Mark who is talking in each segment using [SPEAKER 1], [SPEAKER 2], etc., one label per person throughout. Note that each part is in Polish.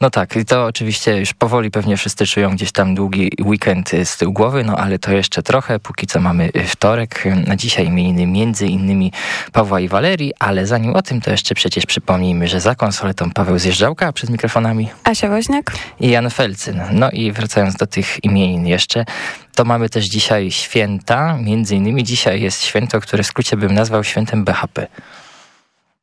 [SPEAKER 1] No tak, i to oczywiście już powoli pewnie wszyscy czują gdzieś tam długi weekend z tyłu głowy, no ale to jeszcze trochę, póki co mamy wtorek, na dzisiaj imieniny między innymi Pawła i Walerii, ale zanim o tym, to jeszcze przecież przypomnijmy, że za konsoletą Paweł Zjeżdżałka, a przed mikrofonami
[SPEAKER 2] Asia Woźniak.
[SPEAKER 1] i Jan Felcyn. No i wracając do tych imienin jeszcze, to mamy też dzisiaj święta, między innymi dzisiaj jest święto, które w skrócie bym nazwał świętem BHP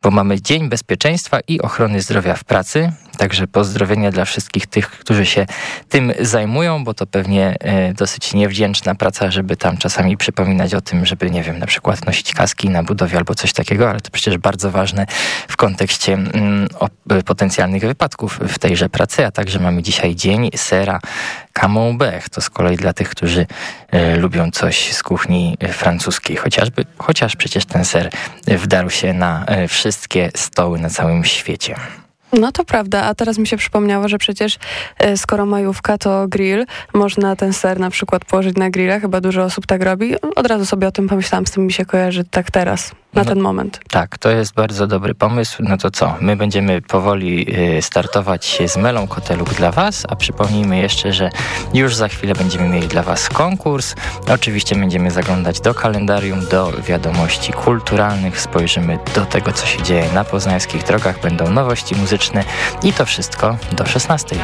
[SPEAKER 1] bo mamy Dzień Bezpieczeństwa i Ochrony Zdrowia w Pracy. Także pozdrowienia dla wszystkich tych, którzy się tym zajmują, bo to pewnie e, dosyć niewdzięczna praca, żeby tam czasami przypominać o tym, żeby, nie wiem, na przykład nosić kaski na budowie albo coś takiego, ale to przecież bardzo ważne w kontekście mm, potencjalnych wypadków w tejże pracy, a także mamy dzisiaj Dzień Sera Camembert. To z kolei dla tych, którzy e, lubią coś z kuchni francuskiej, chociażby, chociaż przecież ten ser wdarł się na e, wszystkie stoły na całym świecie.
[SPEAKER 2] No to prawda, a teraz mi się przypomniało, że przecież e, skoro majówka to grill, można ten ser na przykład położyć na grilla, chyba dużo osób tak robi. Od razu sobie o tym pomyślałam, z tym mi się kojarzy tak teraz na no, ten moment.
[SPEAKER 1] Tak, to jest bardzo dobry pomysł. No to co? My będziemy powoli y, startować z Melą Koteluk dla Was, a przypomnijmy jeszcze, że już za chwilę będziemy mieli dla Was konkurs. Oczywiście będziemy zaglądać do kalendarium, do wiadomości kulturalnych, spojrzymy do tego, co się dzieje na poznańskich drogach, będą nowości muzyczne i to wszystko do 16.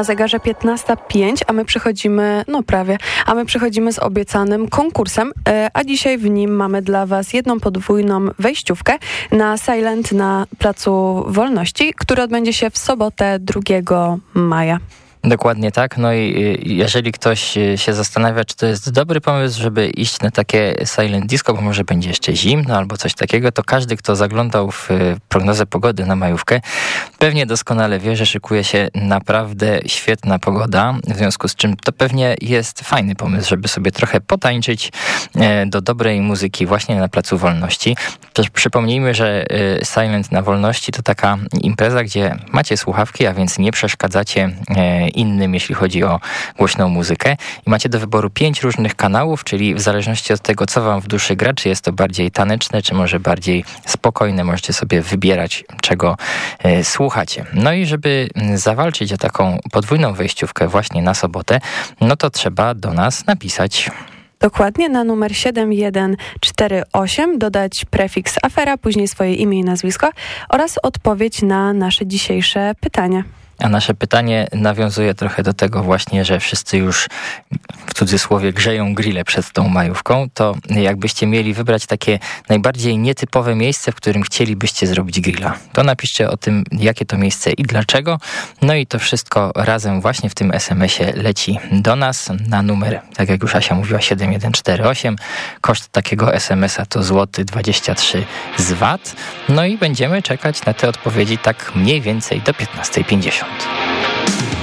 [SPEAKER 2] Na zegarze 15.05, a my przychodzimy, no prawie, a my przychodzimy z obiecanym konkursem, e, a dzisiaj w nim mamy dla Was jedną podwójną wejściówkę na Silent na Placu Wolności, który odbędzie się w sobotę 2 maja.
[SPEAKER 3] Dokładnie tak. No i jeżeli ktoś się zastanawia, czy to jest dobry pomysł, żeby iść na takie silent disco, bo może będzie jeszcze zimno albo coś takiego, to każdy, kto zaglądał w prognozę pogody na majówkę, pewnie doskonale wie, że szykuje się naprawdę świetna pogoda, w związku z czym to pewnie jest fajny pomysł, żeby sobie trochę potańczyć e, do dobrej muzyki właśnie na Placu Wolności. Też przypomnijmy, że Silent na Wolności to taka impreza, gdzie macie słuchawki, a więc nie przeszkadzacie e, innym, jeśli chodzi o głośną muzykę i macie do wyboru pięć różnych kanałów, czyli w zależności od tego, co wam w duszy gra, czy jest to bardziej taneczne, czy może bardziej spokojne, możecie sobie wybierać, czego słuchacie. No i żeby zawalczyć o taką podwójną wejściówkę właśnie na sobotę, no to trzeba do nas napisać.
[SPEAKER 2] Dokładnie na numer 7148 dodać prefiks afera, później swoje imię i nazwisko oraz odpowiedź na nasze dzisiejsze pytanie.
[SPEAKER 3] A nasze pytanie nawiązuje trochę do tego właśnie, że wszyscy już w cudzysłowie grzeją grille przed tą majówką, to jakbyście mieli wybrać takie najbardziej nietypowe miejsce, w którym chcielibyście zrobić grilla, to napiszcie o tym, jakie to miejsce i dlaczego. No i to wszystko razem właśnie w tym SMS-ie leci do nas na numer, tak jak już Asia mówiła, 7148. Koszt takiego SMS-a to złoty 23 z VAT. No i będziemy czekać na te odpowiedzi tak mniej więcej do 15.50. out.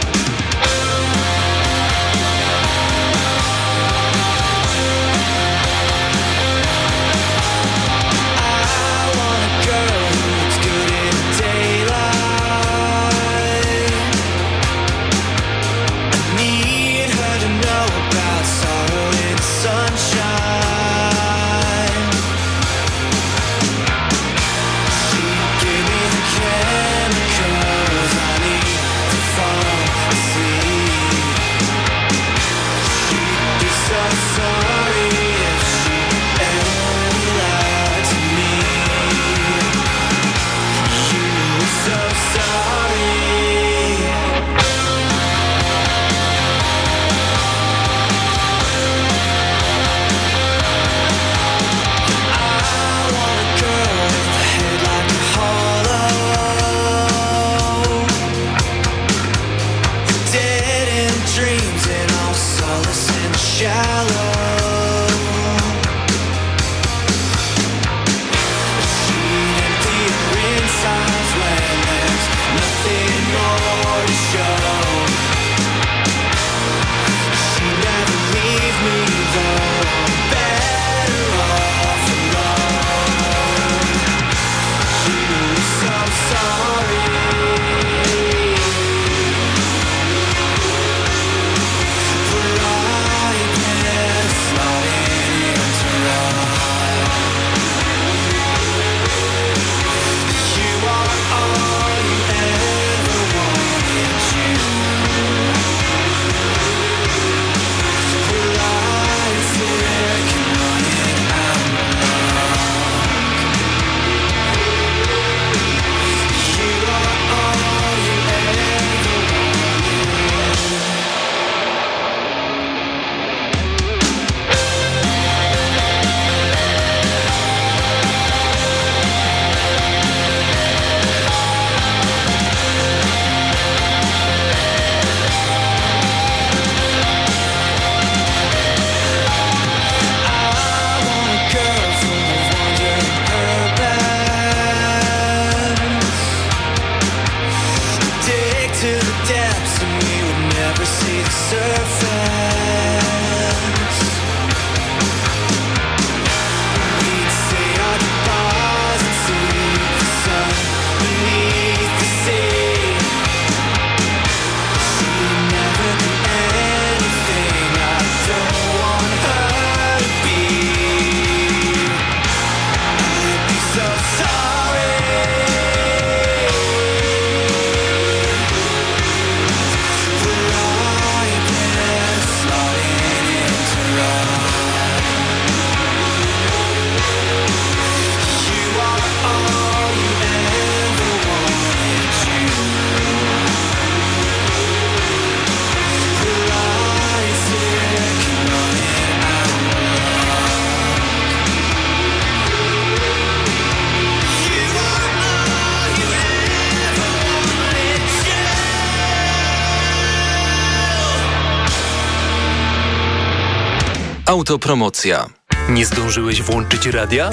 [SPEAKER 4] Autopromocja.
[SPEAKER 5] Nie zdążyłeś włączyć radia?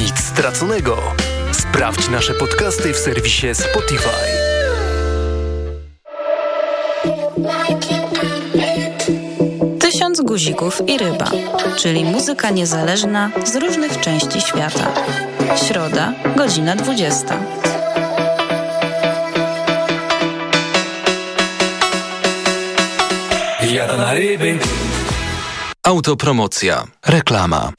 [SPEAKER 5] Nic straconego. Sprawdź nasze podcasty w serwisie Spotify.
[SPEAKER 6] Tysiąc guzików i ryba, czyli muzyka niezależna z różnych części świata. Środa, godzina 20.
[SPEAKER 4] Jada na ryby. Autopromocja. Reklama.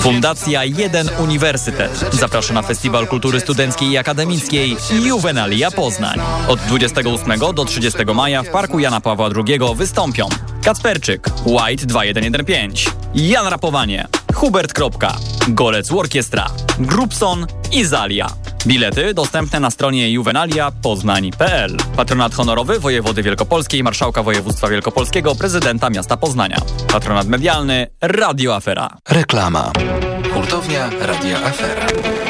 [SPEAKER 7] Fundacja Jeden Uniwersytet zaprasza na Festiwal Kultury Studenckiej i Akademickiej Juvenalia Poznań. Od 28 do 30 maja w Parku Jana Pawła II wystąpią Kacperczyk, White 2115, Jan Rapowanie, Hubert Golec Orkiestra, Grupson i Zalia. Bilety dostępne na stronie juvenalia.poznań.pl. Patronat honorowy wojewody wielkopolskiej, marszałka województwa wielkopolskiego, prezydenta miasta Poznania. Patronat medialny Radio Afera.
[SPEAKER 4] Reklama. Hurtownia Radia Afera.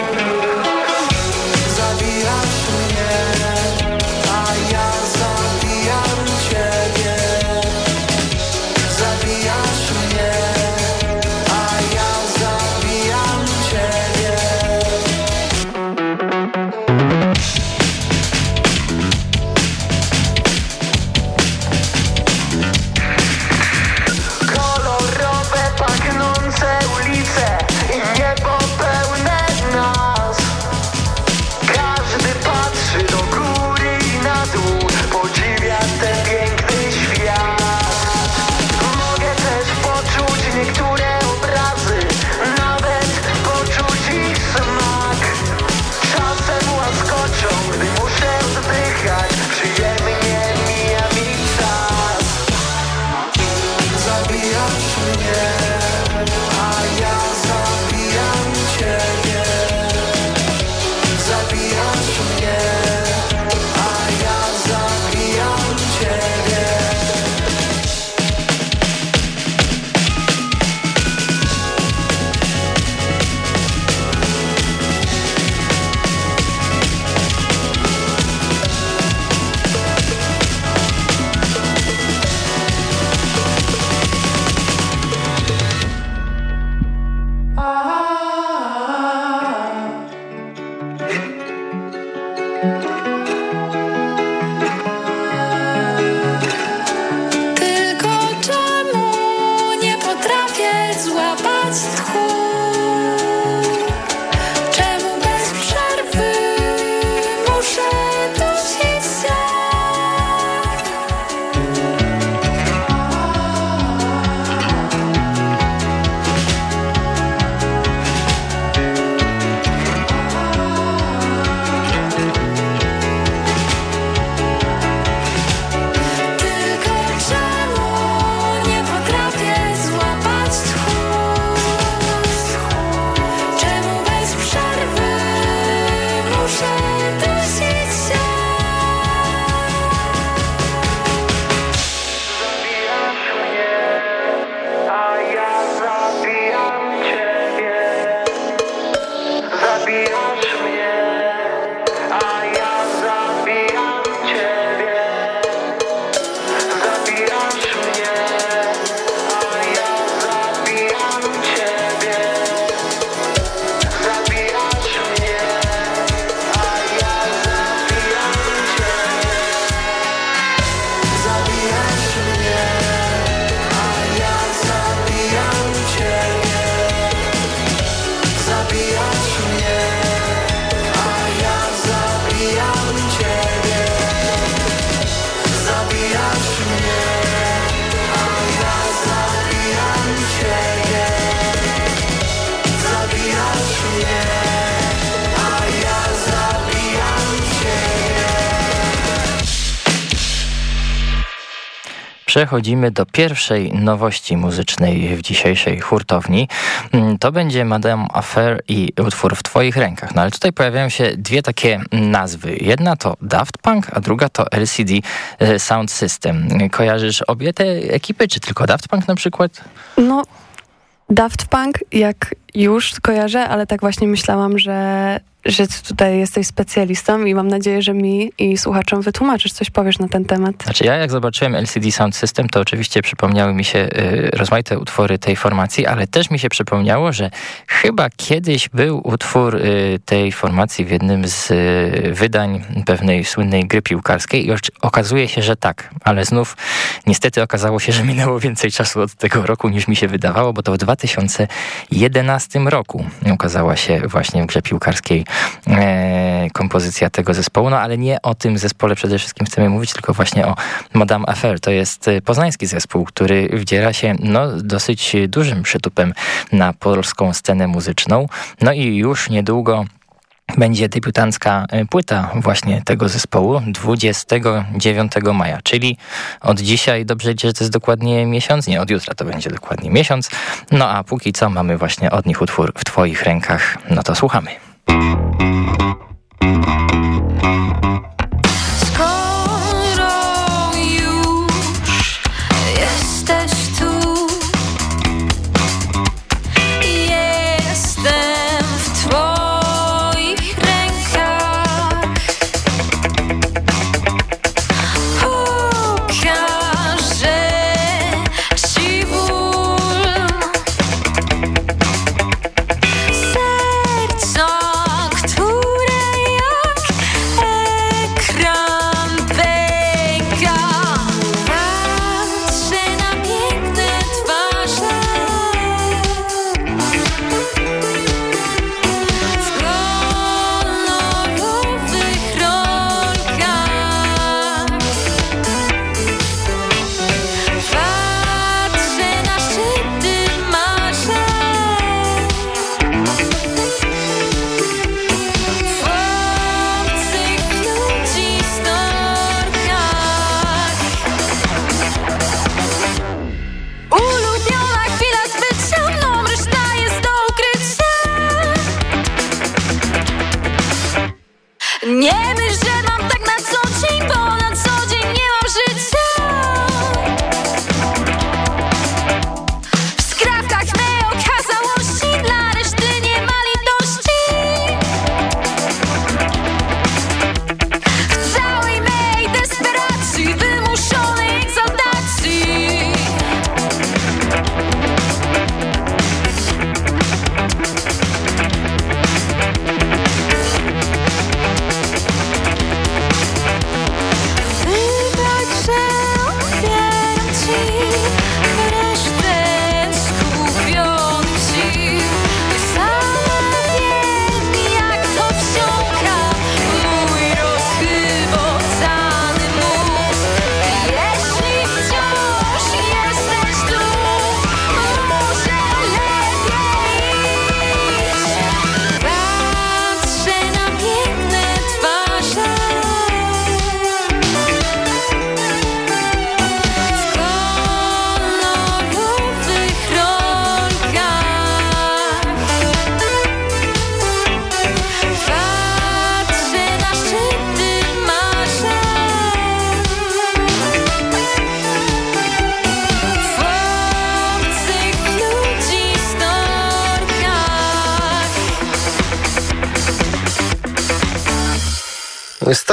[SPEAKER 3] Przechodzimy do pierwszej nowości muzycznej w dzisiejszej hurtowni. Mm, To będzie Madame Affair i utwór w Twoich rękach. No ale tutaj pojawiają się dwie takie nazwy. Jedna to Daft Punk, a druga to LCD e, Sound System. Kojarzysz obie te ekipy, czy tylko Daft Punk na przykład?
[SPEAKER 2] No, Daft Punk jak już kojarzę, ale tak właśnie myślałam, że że tutaj jesteś specjalistą i mam nadzieję, że mi i słuchaczom wytłumaczysz, coś powiesz na ten temat.
[SPEAKER 3] Znaczy ja jak zobaczyłem LCD Sound System, to oczywiście przypomniały mi się y, rozmaite utwory tej formacji, ale też mi się przypomniało, że chyba kiedyś był utwór y, tej formacji w jednym z y, wydań pewnej słynnej gry piłkarskiej i okazuje się, że tak, ale znów niestety okazało się, że minęło więcej czasu od tego roku niż mi się wydawało, bo to w 2011 roku ukazała się właśnie w grze piłkarskiej kompozycja tego zespołu, no ale nie o tym zespole przede wszystkim chcemy mówić, tylko właśnie o Madame Affair. To jest e, poznański zespół, który wdziera się no, dosyć dużym przytupem na polską scenę muzyczną. No i już niedługo będzie debiutancka e, płyta właśnie tego zespołu 29 maja, czyli od dzisiaj, dobrze liczę, że to jest dokładnie miesiąc, nie, od jutra to będzie dokładnie miesiąc, no a póki co mamy właśnie od nich utwór w twoich rękach, no to słuchamy.
[SPEAKER 8] Thank
[SPEAKER 1] you.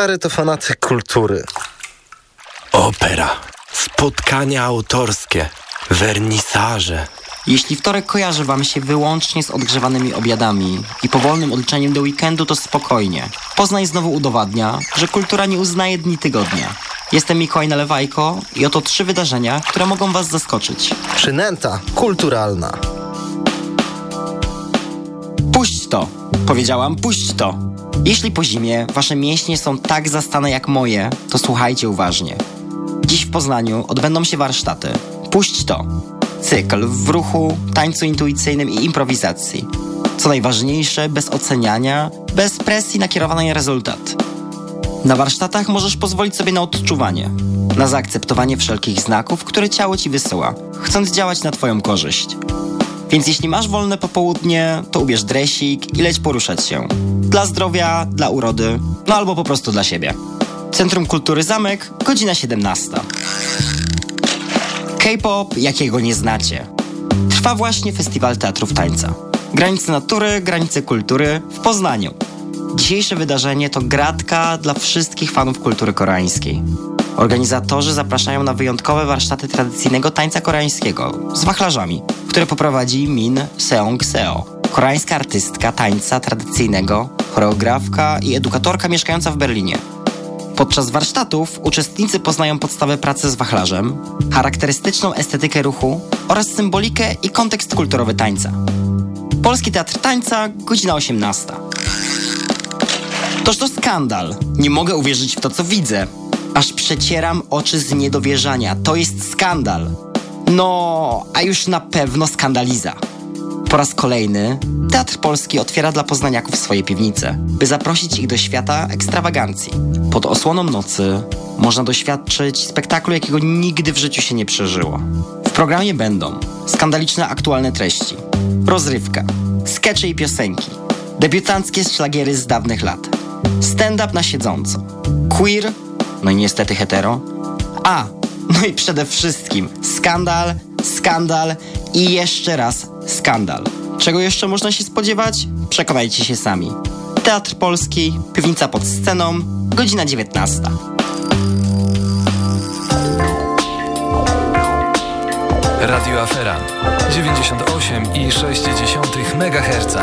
[SPEAKER 1] Stary to fanatyk kultury.
[SPEAKER 9] Opera, spotkania autorskie, wernisaże.
[SPEAKER 10] Jeśli wtorek kojarzy wam się wyłącznie z odgrzewanymi obiadami i powolnym odliczeniem do weekendu, to spokojnie. Poznań znowu udowadnia, że kultura nie uznaje dni tygodnia. Jestem Mikołaj Nalewajko i oto trzy wydarzenia, które mogą was zaskoczyć.
[SPEAKER 1] Przynęta kulturalna.
[SPEAKER 10] Puść to! Powiedziałam, puść to! Jeśli po zimie wasze mięśnie są tak zastane jak moje, to słuchajcie uważnie. Dziś w Poznaniu odbędą się warsztaty. Puść to! Cykl w ruchu, tańcu intuicyjnym i improwizacji. Co najważniejsze, bez oceniania, bez presji nakierowanej na rezultat. Na warsztatach możesz pozwolić sobie na odczuwanie, na zaakceptowanie wszelkich znaków, które ciało ci wysyła, chcąc działać na twoją korzyść. Więc jeśli masz wolne popołudnie, to ubierz dresik i leć poruszać się. Dla zdrowia, dla urody, no albo po prostu dla siebie. Centrum Kultury Zamek, godzina 17. K-pop, jakiego nie znacie. Trwa właśnie Festiwal Teatrów Tańca. Granice natury, granice kultury w Poznaniu. Dzisiejsze wydarzenie to gratka dla wszystkich fanów kultury koreańskiej. Organizatorzy zapraszają na wyjątkowe warsztaty tradycyjnego tańca koreańskiego z wachlarzami, które poprowadzi Min Seong Seo, koreańska artystka tańca tradycyjnego, choreografka i edukatorka mieszkająca w Berlinie. Podczas warsztatów uczestnicy poznają podstawę pracy z wachlarzem, charakterystyczną estetykę ruchu oraz symbolikę i kontekst kulturowy tańca. Polski Teatr Tańca, godzina 18. Toż to skandal. Nie mogę uwierzyć w to, co widzę. Aż przecieram oczy z niedowierzania. To jest skandal. No, a już na pewno skandaliza. Po raz kolejny Teatr Polski otwiera dla poznaniaków swoje piwnice, by zaprosić ich do świata ekstrawagancji. Pod osłoną nocy można doświadczyć spektaklu, jakiego nigdy w życiu się nie przeżyło. W programie będą skandaliczne aktualne treści, rozrywka, skecze i piosenki, debiutanckie szlagiery z dawnych lat, stand-up na siedząco, queer, no i niestety hetero, a, no i przede wszystkim skandal, skandal i jeszcze raz skandal. Czego jeszcze można się spodziewać? Przekonajcie się sami. Teatr Polski, piwnica pod sceną, godzina 19.
[SPEAKER 4] Radio Afera 98,6 MHz.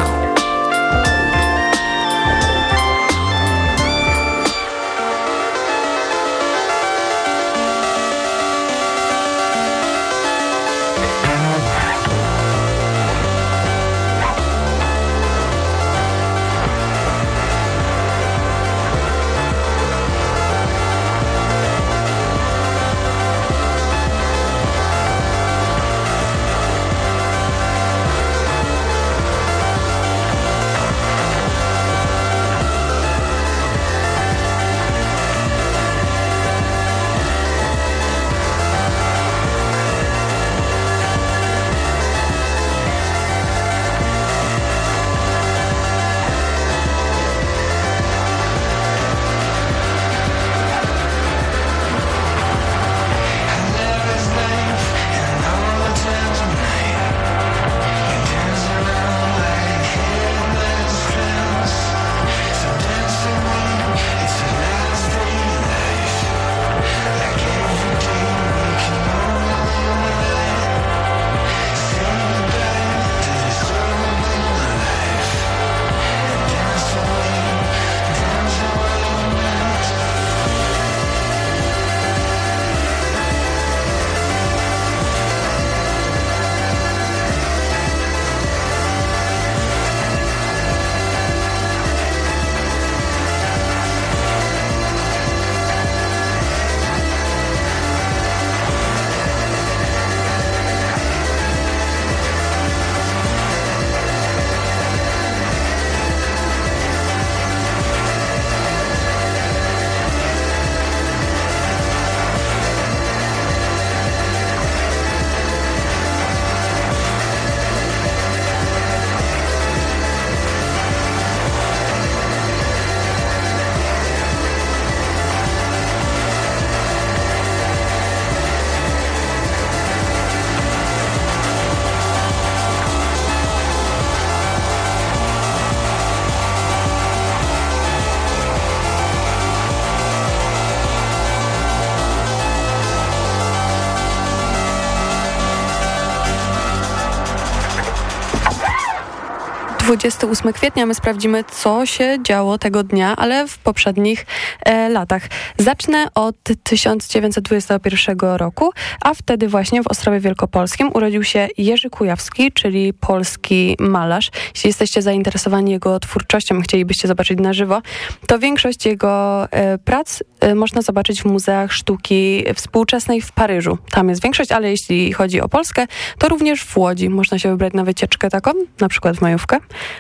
[SPEAKER 2] 28 kwietnia my sprawdzimy, co się działo tego dnia, ale w poprzednich e, latach. Zacznę od 1921 roku, a wtedy właśnie w Ostrowie Wielkopolskim urodził się Jerzy Kujawski, czyli polski malarz. Jeśli jesteście zainteresowani jego twórczością, chcielibyście zobaczyć na żywo, to większość jego e, prac e, można zobaczyć w muzeach sztuki współczesnej w Paryżu. Tam jest większość, ale jeśli chodzi o Polskę, to również w Łodzi. Można się wybrać na wycieczkę taką, na przykład w majówkę,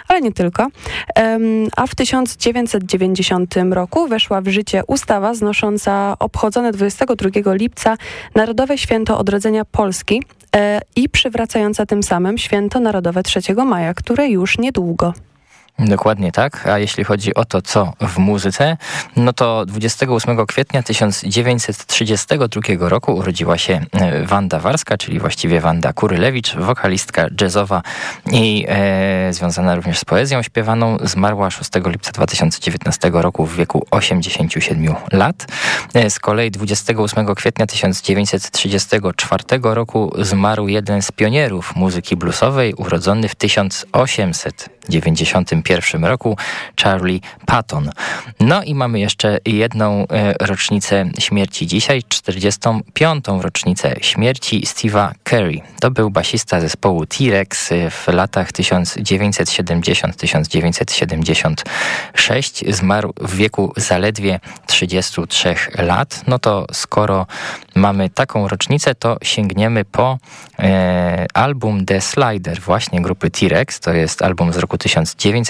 [SPEAKER 2] ale nie tylko. A w 1990 roku weszła w życie ustawa znosząca obchodzone 22 lipca Narodowe Święto Odrodzenia Polski e, i przywracająca tym samym Święto Narodowe 3 maja, które już niedługo.
[SPEAKER 3] Dokładnie tak. A jeśli chodzi o to, co w muzyce, no to 28 kwietnia 1932 roku urodziła się e, Wanda Warska, czyli właściwie Wanda Kurylewicz, wokalistka jazzowa i e, związana również z poezją śpiewaną. Zmarła 6 lipca 2019 roku w wieku 87 lat. E, z kolei 28 kwietnia 1934 roku zmarł jeden z pionierów muzyki bluesowej, urodzony w 1891 roku, Charlie Patton. No i mamy jeszcze jedną e, rocznicę śmierci dzisiaj, 45. rocznicę śmierci Steve'a Carey. To był basista zespołu T-Rex w latach 1970-1976. Zmarł w wieku zaledwie 33 lat. No to skoro mamy taką rocznicę, to sięgniemy po e, album The Slider właśnie grupy T-Rex. To jest album z roku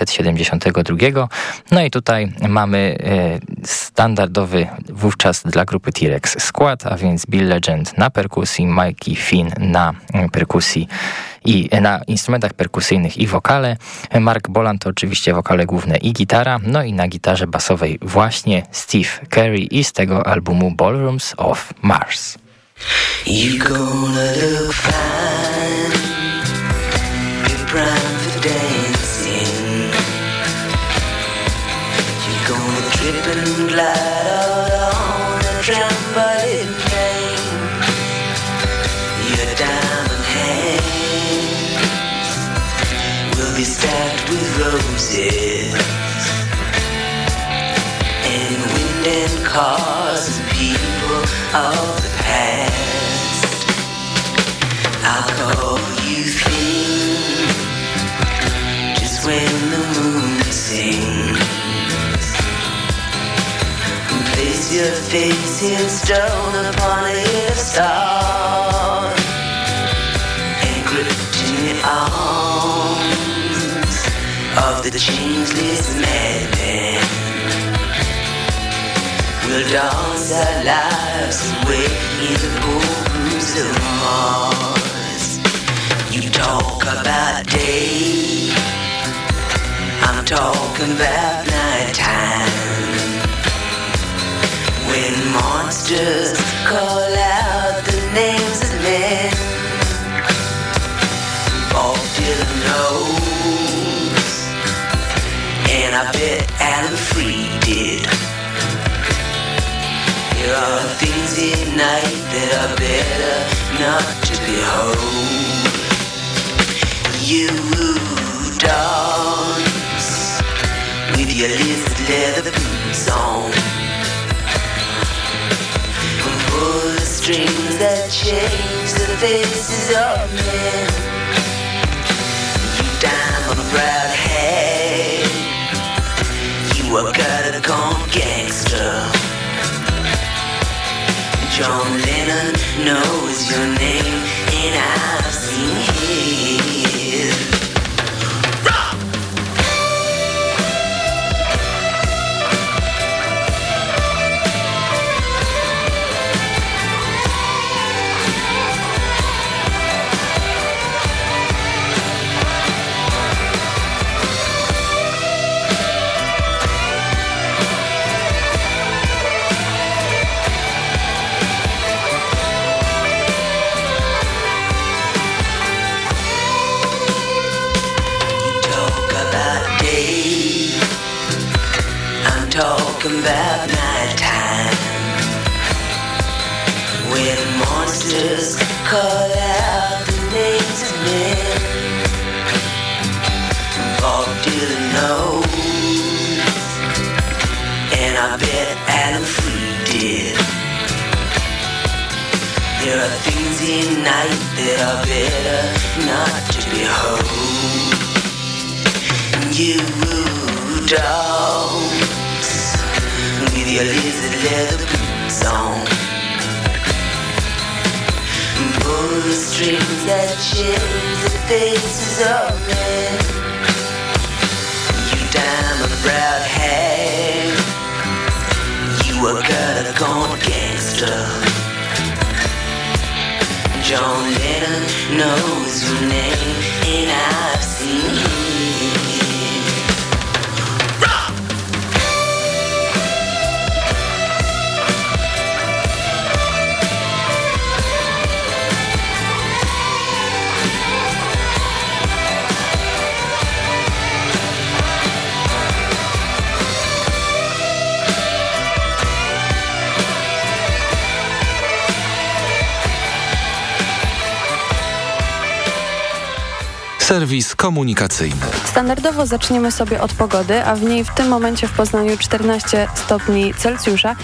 [SPEAKER 3] 1972. No i tutaj mamy e, standardowy wówczas dla grupy T-Rex skład, a więc Bill Legend na perkusji, Mikey Finn na e, perkusji i na instrumentach perkusyjnych i wokale. Mark Boland to oczywiście wokale główne i gitara, no i na gitarze basowej właśnie Steve Carey i z tego albumu Ballrooms of Mars.
[SPEAKER 11] You gonna look fine. And glide out on a trampoline plane. Your diamond hands will be stacked with roses. And wind and cars and people of the past. I'll call you thin just when the moon sings. Your face in stone upon a hill of stars. Anchored in the arms of the changeless madman. We'll dance our lives away in the ballrooms of Mars. You talk about day, I'm talking about nighttime. When monsters call out the names of men, Bob Dylan knows, and I bet Alan Freed did. There are things in night that are better not to behold. You dance with your lizard leather boots on. Strings that change the faces of men. You diamond proud head. You are gotta gone gangster. John Lennon knows your name, and I've seen his.
[SPEAKER 4] Komunikacyjny.
[SPEAKER 2] Standardowo zaczniemy sobie od pogody, a w niej w tym momencie w Poznaniu 14 stopni Celsjusza.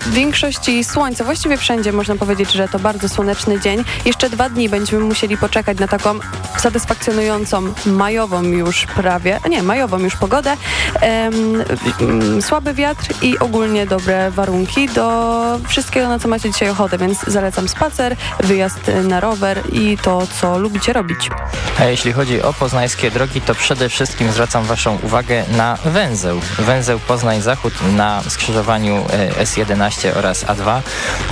[SPEAKER 2] W większości słońca, właściwie wszędzie można powiedzieć, że to bardzo słoneczny dzień. Jeszcze dwa dni będziemy musieli poczekać na taką satysfakcjonującą majową już prawie, nie, majową już pogodę. Słaby wiatr i ogólnie dobre warunki do wszystkiego, na co macie dzisiaj ochotę, więc zalecam spacer, wyjazd na rower i to, co lubicie robić.
[SPEAKER 3] A jeśli chodzi o poznańskie drogi, to przede wszystkim zwracam Waszą uwagę na węzeł. Węzeł Poznań-Zachód na skrzyżowaniu e, S11 oraz A2.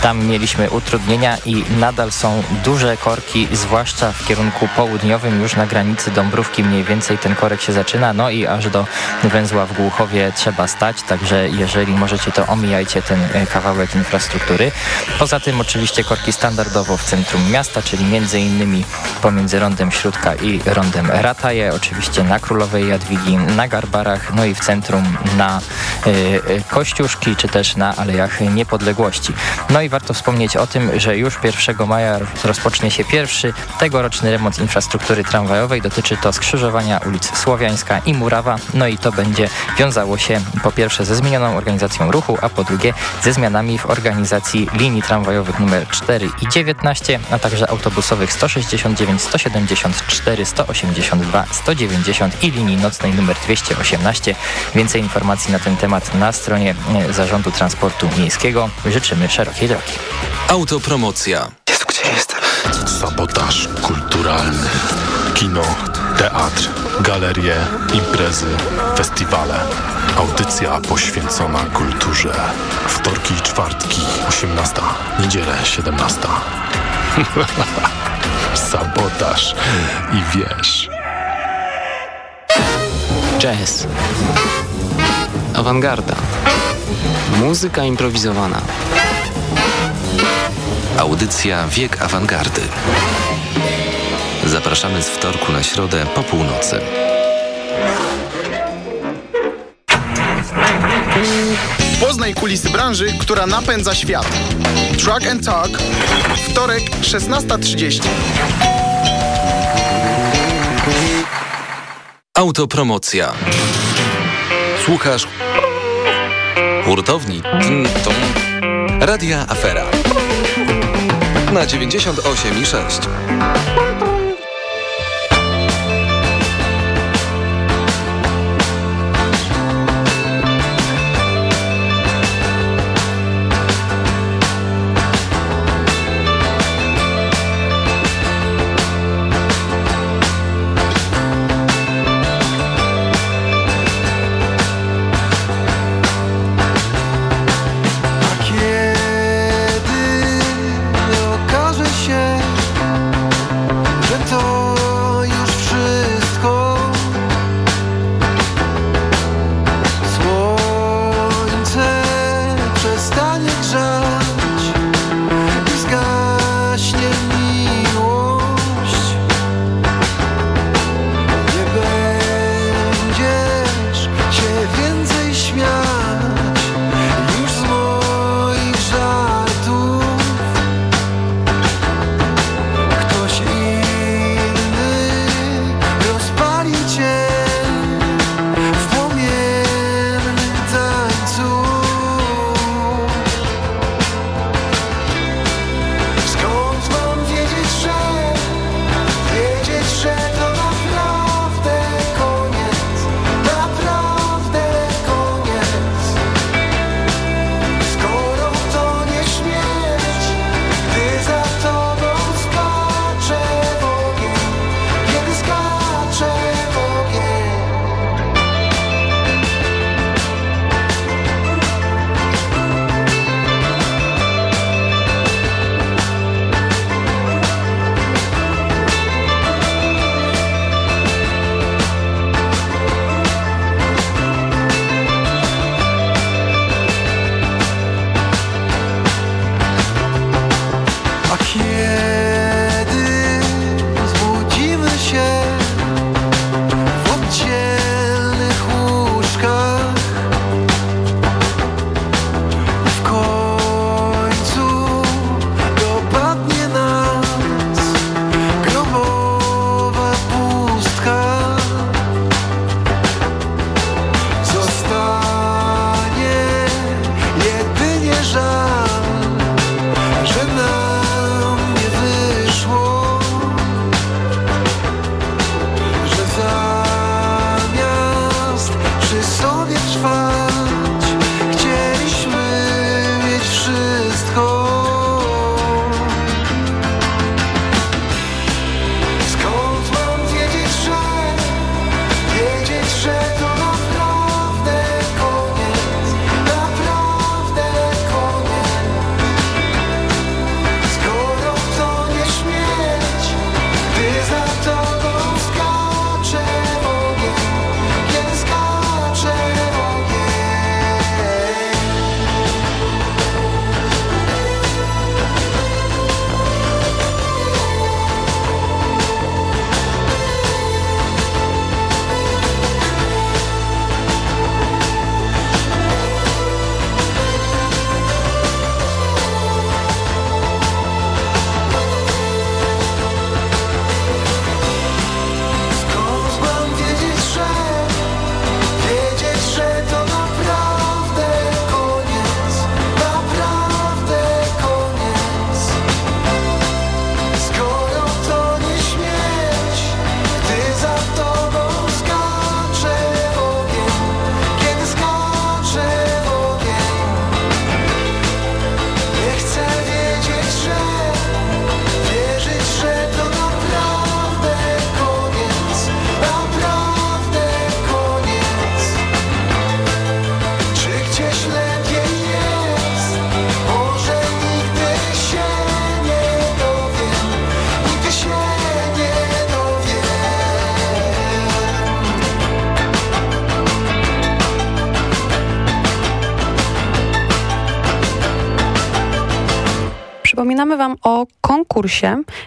[SPEAKER 3] Tam mieliśmy utrudnienia i nadal są duże korki, zwłaszcza w kierunku południowym, już na granicy Dąbrówki mniej więcej ten korek się zaczyna, no i aż do węzła w Głuchowie trzeba stać, także jeżeli możecie, to omijajcie ten e, kawałek infrastruktury. Poza tym oczywiście korki standardowo w centrum miasta, czyli między innymi pomiędzy rondem Śródka i rondem Rataje, oczywiście na Królowej Jadwigi, na Garbarach, no i w centrum na y, y, Kościuszki, czy też na Alejach Niepodległości. No i warto wspomnieć o tym, że już 1 maja rozpocznie się pierwszy tegoroczny remont infrastruktury tramwajowej. Dotyczy to skrzyżowania ulic Słowiańska i Murawa. No i to będzie wiązało się po pierwsze ze zmienioną organizacją ruchu, a po drugie ze zmianami w organizacji linii tramwajowych numer 4 i 19, a także autobusowych 169, 174, 182, 190 i linii nocnej numer 218. Więcej informacji na ten temat na stronie e, Zarządu Transportu Miejskiego. Życzymy szerokiej drogi.
[SPEAKER 4] Autopromocja.
[SPEAKER 9] Jezu, gdzie jestem?
[SPEAKER 12] Sabotaż kulturalny. Kino, teatr, galerie, imprezy, festiwale. Audycja poświęcona kulturze. Wtorki i czwartki, 18. Niedzielę, 17. Sabotaż i wiesz.
[SPEAKER 13] Jazz. Awangarda. Muzyka improwizowana.
[SPEAKER 4] Audycja Wiek Awangardy. Zapraszamy z wtorku na środę po północy.
[SPEAKER 14] Poznaj kulisy branży, która napędza świat. Truck and Talk. Wtorek, 16.30.
[SPEAKER 4] Autopromocja. Słuchasz hurtowni Tn-Ton. Radia Afera na 98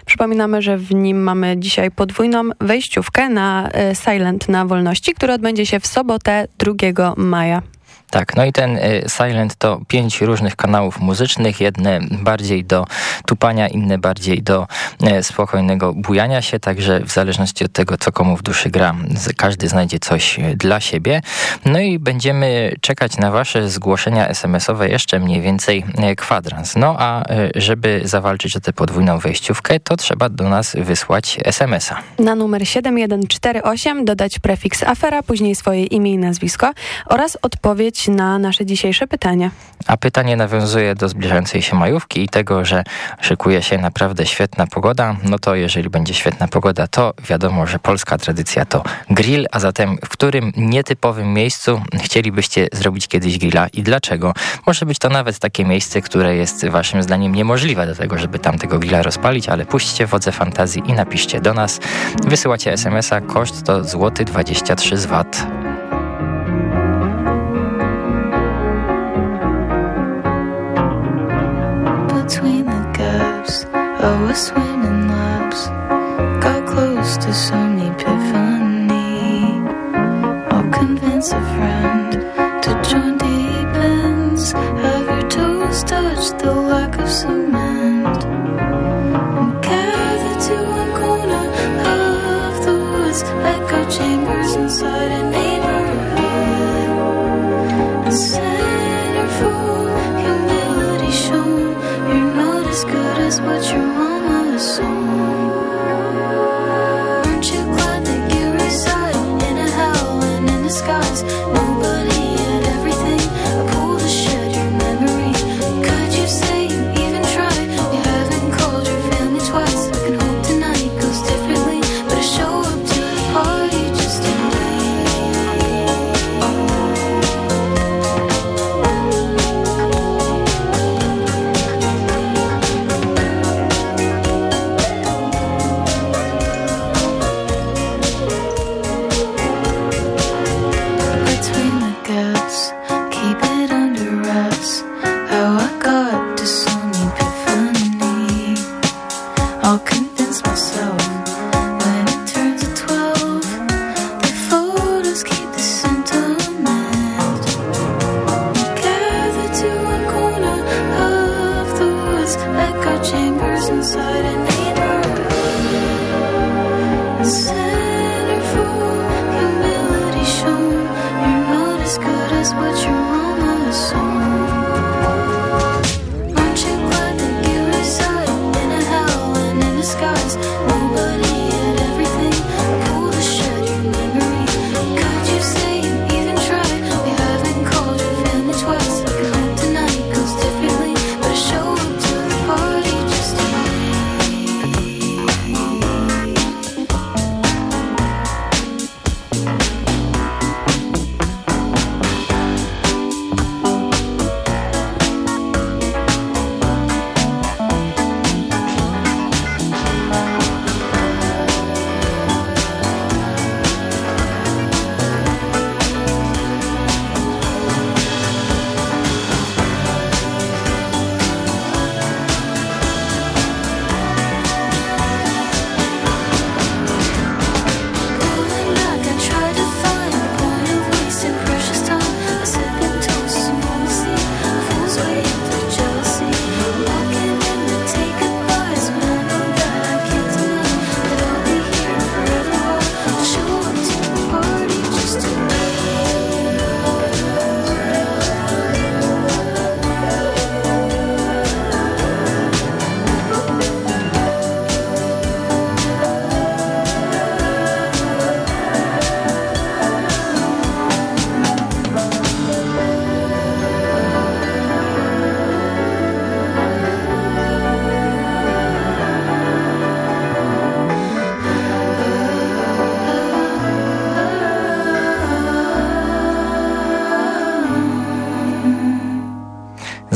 [SPEAKER 2] Przypominamy, że w nim mamy dzisiaj podwójną wejściówkę na e, Silent na Wolności, który odbędzie się w sobotę 2 maja.
[SPEAKER 3] Tak, no i ten y, Silent to pięć różnych kanałów muzycznych, jedne bardziej do tupania, inne bardziej do y, spokojnego bujania się, także w zależności od tego, co komu w duszy gra, każdy znajdzie coś y, dla siebie. No i będziemy czekać na wasze zgłoszenia SMS-owe jeszcze mniej więcej kwadrans. No a żeby zawalczyć o tę podwójną wejściówkę, to trzeba do nas wysłać SMS-a.
[SPEAKER 2] Na numer 7148 dodać prefiks afera, później swoje imię i nazwisko oraz odpowiedź na nasze dzisiejsze pytanie.
[SPEAKER 3] A pytanie nawiązuje do zbliżającej się majówki i tego, że szykuje się naprawdę świetna pogoda. No to jeżeli będzie świetna pogoda, to wiadomo, że polska tradycja to grill, a zatem w którym nietypowym miejscu chcielibyście zrobić kiedyś grilla i dlaczego? Może być to nawet takie miejsce, które jest waszym zdaniem niemożliwe do tego, żeby tam tego grilla rozpalić, ale puśćcie wodze fantazji i napiszcie do nas. Wysyłacie SMS-a, koszt to złoty 23 zł.
[SPEAKER 15] between gaps. Oh, I was swimming laps, got close to some epiphany. I'll convince a friend to join deep ends. Have your toes touch the lack of cement. And gather to one corner of the woods, echo chambers inside what your mama. Aren't you glad that you reside in a hell and in disguise? Nobody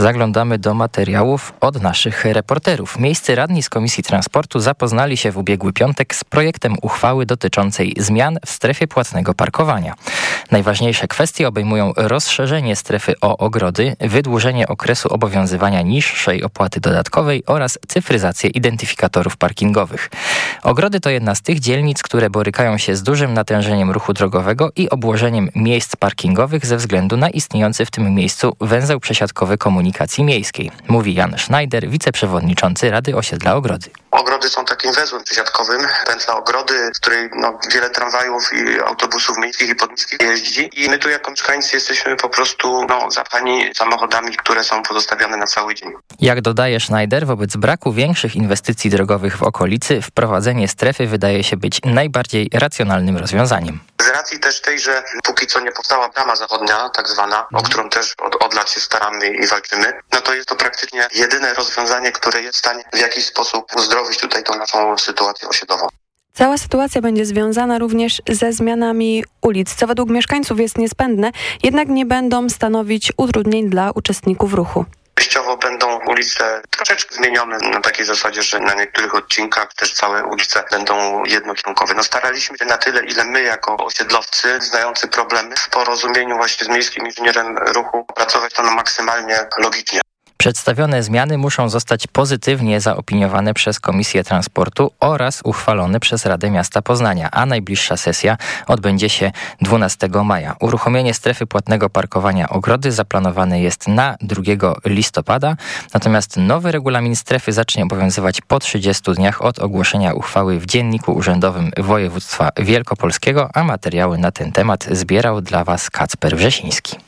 [SPEAKER 3] Zaglądamy do materiałów od naszych reporterów. Miejscy radni z Komisji Transportu zapoznali się w ubiegły piątek z projektem uchwały dotyczącej zmian w strefie płatnego parkowania. Najważniejsze kwestie obejmują rozszerzenie strefy o ogrody, wydłużenie okresu obowiązywania niższej opłaty dodatkowej oraz cyfryzację identyfikatorów parkingowych. Ogrody to jedna z tych dzielnic, które borykają się z dużym natężeniem ruchu drogowego i obłożeniem miejsc parkingowych ze względu na istniejący w tym miejscu węzeł przesiadkowy komunikacji miejskiej, mówi Jan Schneider, wiceprzewodniczący Rady Osiedla Ogrody.
[SPEAKER 16] Ogrody są takim węzłem przesiadkowym, pętla Ogrody, w której no, wiele tramwajów i autobusów miejskich i podmiejskich jeździ i my tu jako mieszkańcy jesteśmy po prostu no, zapchani samochodami, które są pozostawiane na cały dzień.
[SPEAKER 3] Jak dodaje Schneider, wobec braku większych inwestycji drogowych w okolicy, wprowadzenie strefy wydaje się być najbardziej racjonalnym rozwiązaniem.
[SPEAKER 16] Z racji też tej, że póki co nie powstała brama zachodnia, tak zwana, o którą też od, od lat się staramy i walczymy, no to jest to praktycznie jedyne rozwiązanie, które jest w stanie w jakiś sposób uzdrowić tutaj tą naszą sytuację osiedlową.
[SPEAKER 2] Cała sytuacja będzie związana również ze zmianami ulic, co według mieszkańców jest niezbędne, jednak nie będą stanowić utrudnień dla uczestników ruchu.
[SPEAKER 16] Wyjściowo będą ulice troszeczkę zmienione na takiej zasadzie, że na niektórych odcinkach też całe ulice będą jednokierunkowe. No staraliśmy się na tyle, ile my jako osiedlowcy znający problemy w porozumieniu właśnie z Miejskim Inżynierem Ruchu pracować to no maksymalnie logicznie.
[SPEAKER 3] Przedstawione zmiany muszą zostać pozytywnie zaopiniowane przez Komisję Transportu oraz uchwalone przez Radę Miasta Poznania, a najbliższa sesja odbędzie się 12 maja. Uruchomienie strefy płatnego parkowania ogrody zaplanowane jest na 2 listopada, natomiast nowy regulamin strefy zacznie obowiązywać po 30 dniach od ogłoszenia uchwały w Dzienniku Urzędowym Województwa Wielkopolskiego, a materiały na ten temat zbierał dla Was Kacper Wrzesiński.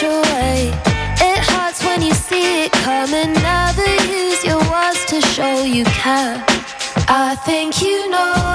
[SPEAKER 1] It hurts when you see it coming. Never use your words to show you care. I think you know.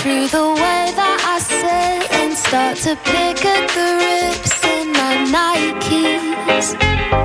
[SPEAKER 1] Through the way that I sit and start to pick at the rips in my Nikes.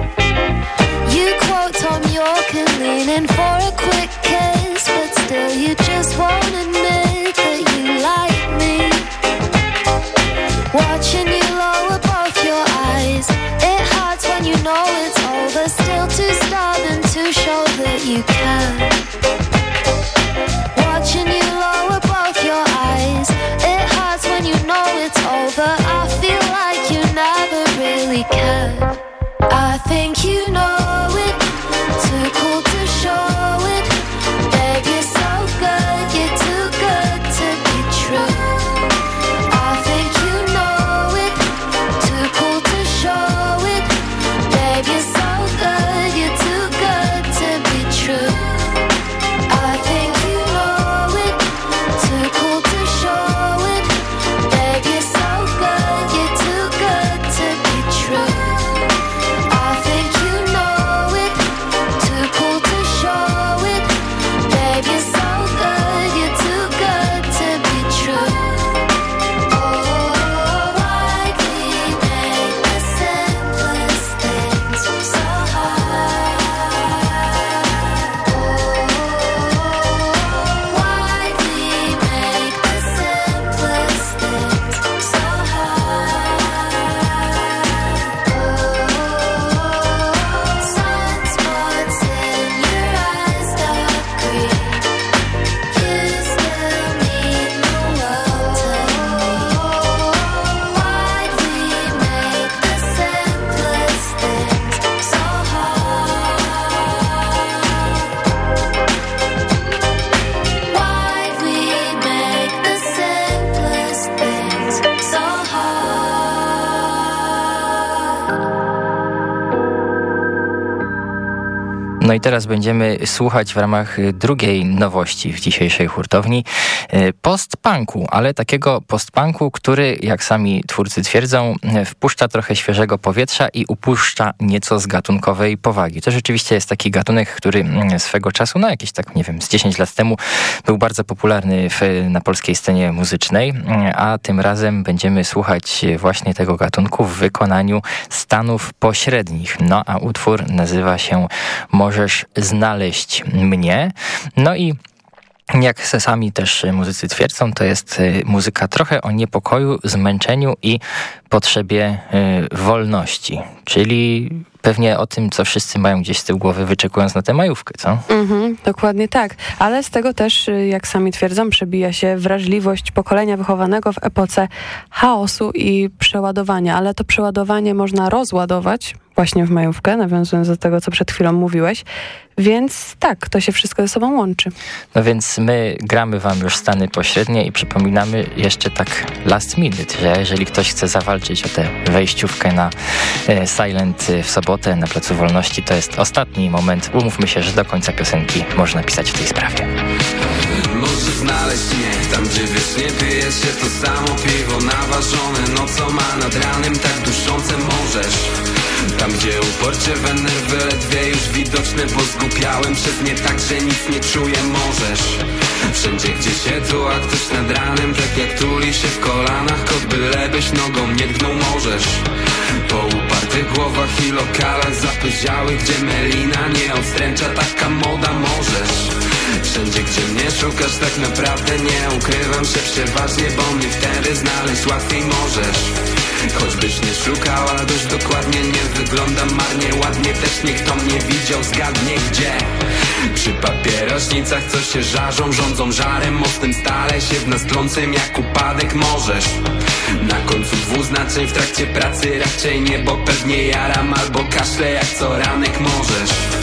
[SPEAKER 3] No i teraz będziemy słuchać w ramach y, drugiej nowości w dzisiejszej hurtowni post-punku, ale takiego post-punku, który, jak sami twórcy twierdzą, y, wpuszcza trochę świeżego powietrza i upuszcza nieco z gatunkowej powagi. To rzeczywiście jest taki gatunek, który mm, swego czasu, no jakieś tak, nie wiem, z 10 lat temu był bardzo popularny w, na polskiej scenie muzycznej, a tym razem będziemy słuchać właśnie tego gatunku w wykonaniu stanów pośrednich. No a utwór nazywa się Możesz znaleźć mnie. No i jak sami też muzycy twierdzą, to jest y, muzyka trochę o niepokoju, zmęczeniu i potrzebie y, wolności. Czyli pewnie o tym, co wszyscy mają gdzieś z tyłu głowy, wyczekując na tę majówkę, co?
[SPEAKER 2] Mhm, dokładnie tak. Ale z tego też, y, jak sami twierdzą, przebija się wrażliwość pokolenia wychowanego w epoce chaosu i przeładowania. Ale to przeładowanie można rozładować właśnie w majówkę, nawiązując do tego, co przed chwilą mówiłeś. Więc tak, to się wszystko ze sobą łączy.
[SPEAKER 3] No więc my gramy wam już stany pośrednie i przypominamy jeszcze tak last minute, że jeżeli ktoś chce zawalczyć o tę wejściówkę na e, Silent w sobotę na Placu Wolności, to jest ostatni moment. Umówmy się, że do końca piosenki można pisać w tej sprawie.
[SPEAKER 17] Możesz znaleźć mnie tam, gdzie wiecznie pije się to samo piwo naważone Nocą a nad ranem tak duszące możesz tam gdzie uporcie we ledwie już widoczne Bo zgupiałem przez nie tak, że nic nie czuję. Możesz Wszędzie gdzie tu, a ktoś nad ranem Tak jak tuli się w kolanach Kot bylebyś nogą nie tknął możesz Po upartych głowach i lokalach zapyziałych Gdzie melina nie odstręcza taka moda. Możesz Wszędzie gdzie mnie szukasz tak naprawdę nie ukrywam się przeważnie Bo mnie wtedy znaleźć łatwiej możesz Choćbyś nie szukała dość dokładnie Nie wyglądam marnie, ładnie Też niech to mnie widział, zgadnie gdzie. Przy papierośnicach co się żarzą Rządzą żarem, mostem stale się w nas trącym Jak upadek możesz. Na końcu dwuznaczeń w trakcie pracy Raczej nie, bo pewnie jaram Albo kaszle jak co ranek możesz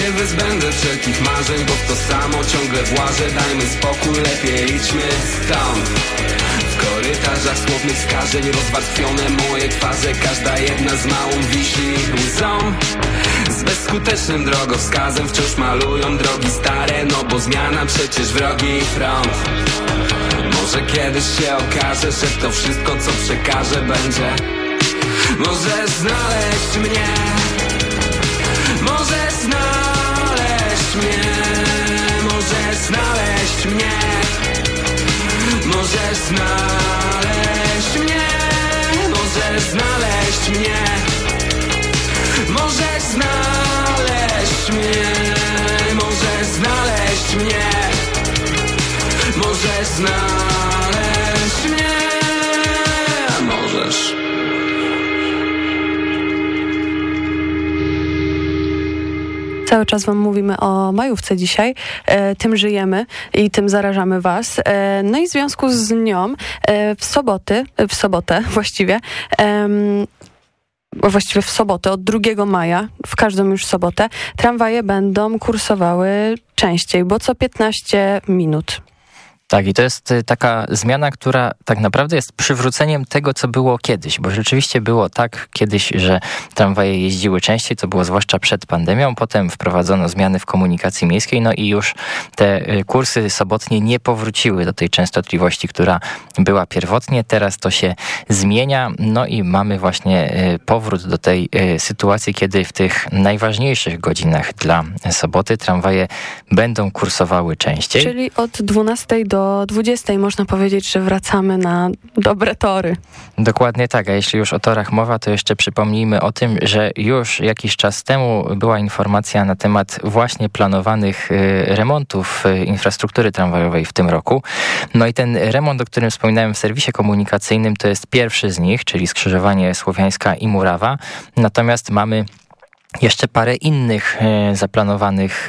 [SPEAKER 17] się wyzbędę wszelkich marzeń Bo w to samo ciągle włażę. Dajmy spokój, lepiej idźmy stąd. W korytarzach słownych skażeń Rozwarstwione moje twarze. Każda jedna z małą wisi łzą. Z bezskutecznym drogowskazem Wciąż malują drogi stare No bo zmiana przecież wrogi front. Może kiedyś się okaże, że to wszystko co przekażę będzie. Może znaleźć mnie. Może znaleźć mnie Może znaleźć mnie. Może znaleźć mnie Może znaleźć mnie. Może znaleźć mnie Może znaleźć mnie. Możesz znaleźć mnie Możesz
[SPEAKER 2] Cały czas wam mówimy o majówce dzisiaj, e, tym żyjemy i tym zarażamy was. E, no i w związku z nią e, w soboty, w sobotę właściwie, właściwie w sobotę, od 2 maja, w każdą już sobotę, tramwaje będą kursowały częściej, bo co 15 minut.
[SPEAKER 3] Tak, i to jest y, taka zmiana, która tak naprawdę jest przywróceniem tego, co było kiedyś, bo rzeczywiście było tak kiedyś, że tramwaje jeździły częściej, to było zwłaszcza przed pandemią, potem wprowadzono zmiany w komunikacji miejskiej, no i już te y, kursy sobotnie nie powróciły do tej częstotliwości, która była pierwotnie, teraz to się zmienia, no i mamy właśnie y, powrót do tej sytuacji, kiedy w tych najważniejszych godzinach dla soboty tramwaje będą kursowały częściej.
[SPEAKER 2] Czyli od 12 do
[SPEAKER 1] do 20 można powiedzieć, że wracamy na dobre tory.
[SPEAKER 3] Dokładnie tak, a jeśli już o torach mowa, to jeszcze przypomnijmy o tym, że już jakiś czas temu była informacja na temat właśnie planowanych y, remontów y, infrastruktury tramwajowej w tym roku. No i ten remont, o którym wspominałem w serwisie komunikacyjnym, to jest pierwszy z nich, czyli skrzyżowanie Słowiańska i Murawa. Natomiast mamy jeszcze parę innych e, zaplanowanych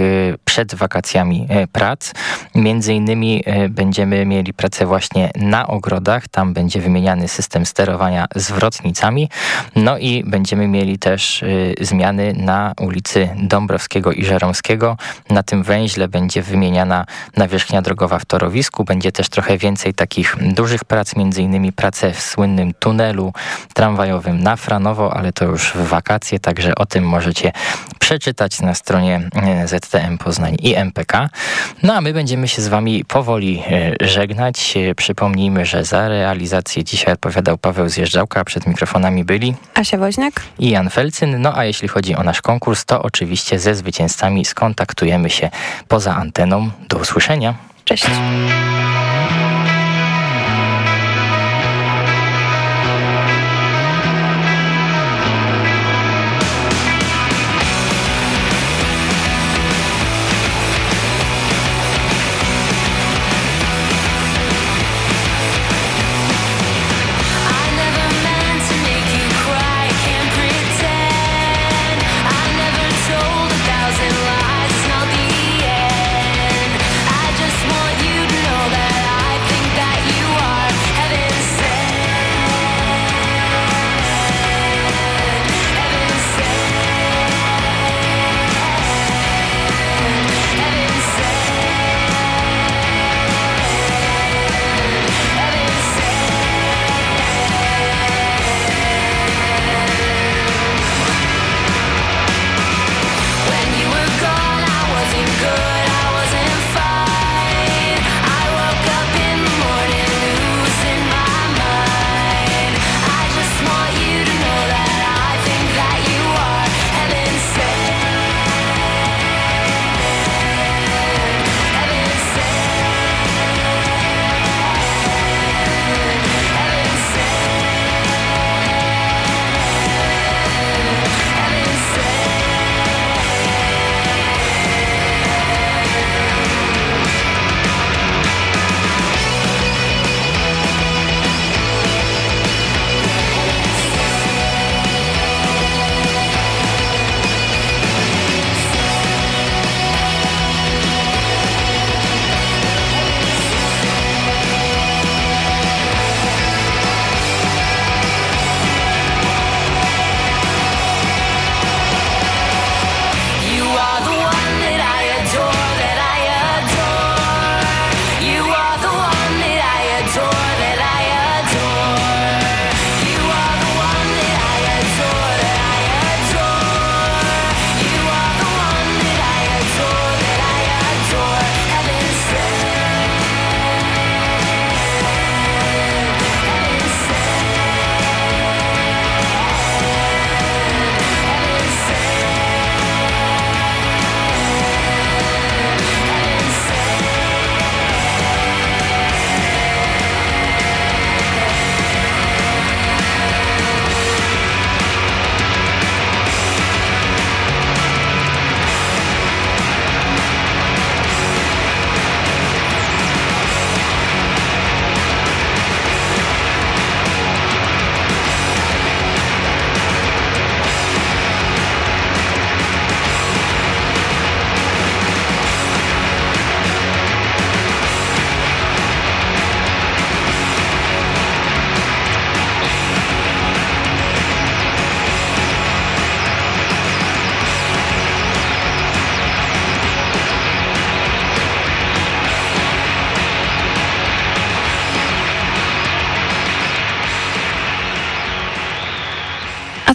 [SPEAKER 3] przed wakacjami e, prac. Między innymi będziemy mieli pracę właśnie na ogrodach. Tam będzie wymieniany system sterowania zwrotnicami. No i będziemy mieli też zmiany na ulicy Dąbrowskiego i Żeromskiego. Na tym węźle będzie wymieniana nawierzchnia drogowa w torowisku. Będzie też trochę więcej takich dużych prac, między innymi prace w słynnym tunelu tramwajowym na Franowo, ale to już w wakacje, także o tym może możecie przeczytać na stronie e, ZTM Poznań i MPK. No a my będziemy się z Wami powoli e, żegnać. E, przypomnijmy, że za realizację dzisiaj odpowiadał Paweł Zjeżdżałka, przed mikrofonami byli
[SPEAKER 1] Asia Woźniak
[SPEAKER 3] i Jan Felcyn. No a jeśli chodzi o nasz konkurs, to oczywiście ze zwycięzcami skontaktujemy się poza anteną. Do usłyszenia.
[SPEAKER 1] Cześć.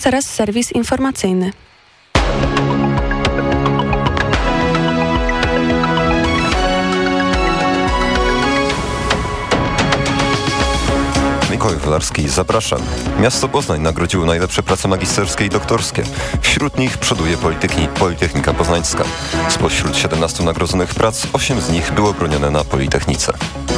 [SPEAKER 1] Teraz serwis informacyjny.
[SPEAKER 18] Mikołaj Wolarski, zapraszam. Miasto Poznań nagrodziło najlepsze prace magisterskie i doktorskie. Wśród nich przoduje Politechnika Poznańska. Spośród 17 nagrodzonych prac, 8 z nich było bronione na Politechnice.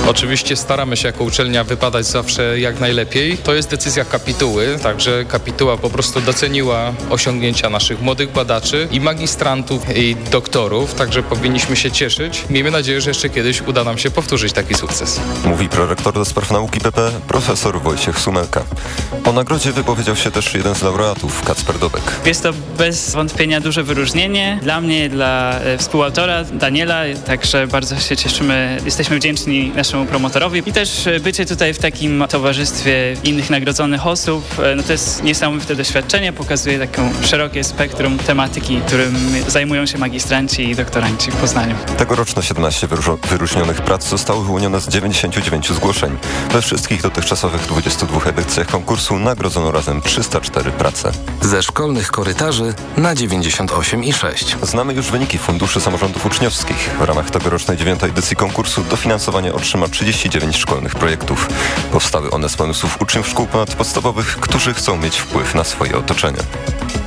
[SPEAKER 19] Oczywiście staramy się jako uczelnia wypadać zawsze jak najlepiej. To jest decyzja kapituły, także kapituła po prostu doceniła osiągnięcia naszych młodych badaczy i magistrantów i doktorów, także powinniśmy się cieszyć. Miejmy nadzieję, że jeszcze kiedyś uda nam się powtórzyć taki sukces.
[SPEAKER 18] Mówi prorektor do spraw nauki PP, profesor Wojciech Sumelka. O nagrodzie wypowiedział się też jeden z laureatów, Kacper Dobek.
[SPEAKER 20] Jest to bez wątpienia duże wyróżnienie dla mnie, dla e, współautora Daniela, także bardzo się cieszymy, jesteśmy wdzięczni naszemu promotorowi i też e, bycie tutaj w takim towarzystwie innych nagrodzonych osób, e, no to jest niesamowite doświadczenie, pokazuje taką szerokie spektrum tematyki, którym zajmują się magistranci i doktoranci w Poznaniu.
[SPEAKER 18] Tegoroczne 17 wyróżo- wyróżnionych prac zostały wyłonione z 99 zgłoszeń. We wszystkich dotychczasowych 22 edycjach konkursu nagrodzono razem 304 prace.
[SPEAKER 4] Ze szkolnych korytarzy na 98 i 6.
[SPEAKER 18] Znamy już wyniki funduszy samorządów uczniowskich. W ramach tegorocznej dziewiątej edycji konkursu dofinansowanie otrzyma 39 szkolnych projektów. Powstały one z pomysłów uczniów szkół ponadpodstawowych, którzy chcą mieć wpływ na swoje otoczenie.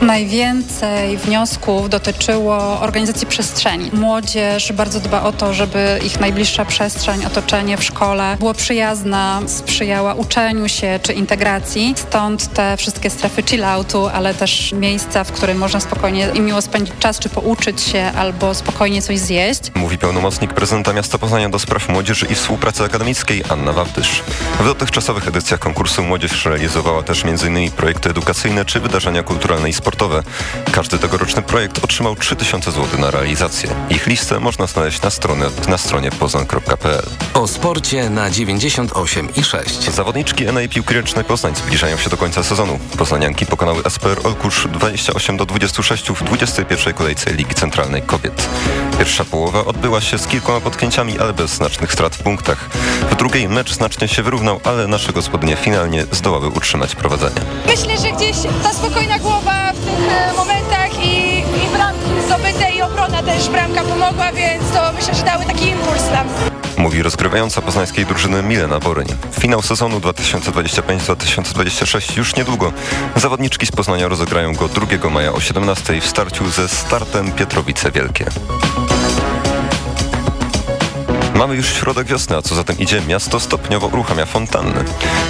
[SPEAKER 21] Najwięcej wniosków dotyczyło organizacji przestrzeni. Młodzież bardzo dba o to, żeby ich najbliższa przestrzeń, otoczenie w szkole było przyjazna, sprzyjała uczeniu się czy integracji. Stąd te wszystkie strefy chilloutu, ale też miejsca, w którym można spokojnie i miło spędzić czas, czy pouczyć się, albo spokojnie coś zjeść.
[SPEAKER 18] Mówi pełnomocnik prezydenta miasta Poznania do spraw młodzieży i współpracy akademickiej Anna Wawdysz. W dotychczasowych edycjach konkursu młodzież realizowała też m.in. projekty edukacyjne czy wydarzenia kulturalne i sportowe. Każdy tegoroczny projekt otrzymał 3000 zł na realizację. Ich listę można znaleźć na, stronę, na stronie poznan.pl.
[SPEAKER 4] O sporcie na 98 i 6.
[SPEAKER 18] Zawodniczki NA Piłki Ręcznej Poznań zbliżają się do końca sezonu. Poznanianki pokonały SPR Olkusz 28 do 26 w 21 kolejce Ligi Centralnej Kobiet. Pierwsza połowa odbyła się z kilkoma potknięciami, ale bez znacznych strat w punktach. W drugiej mecz znacznie się wyrównał, ale nasze gospodynie finalnie zdołały utrzymać prowadzenie.
[SPEAKER 22] Myślę, że gdzieś ta spokojna głowa e, momentach i, i bramki zdobyte i obrona też bramka pomogła, więc to myślę, że dały taki impuls nam.
[SPEAKER 18] Mówi rozgrywająca poznańskiej drużyny Milena Boryń. Finał sezonu 2025-2026 już niedługo. Zawodniczki z Poznania rozegrają go 2 maja o 17 w starciu ze startem Pietrowice Wielkie. Mamy już środek wiosny, a co za tym idzie, miasto stopniowo uruchamia fontanny.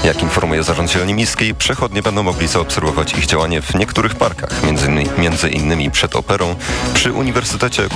[SPEAKER 18] Jak informuje Zarząd Zieleni Miejskiej, przechodnie będą mogli zaobserwować ich działanie w niektórych parkach, między, innymi- między innymi przed operą, przy Uniwersytecie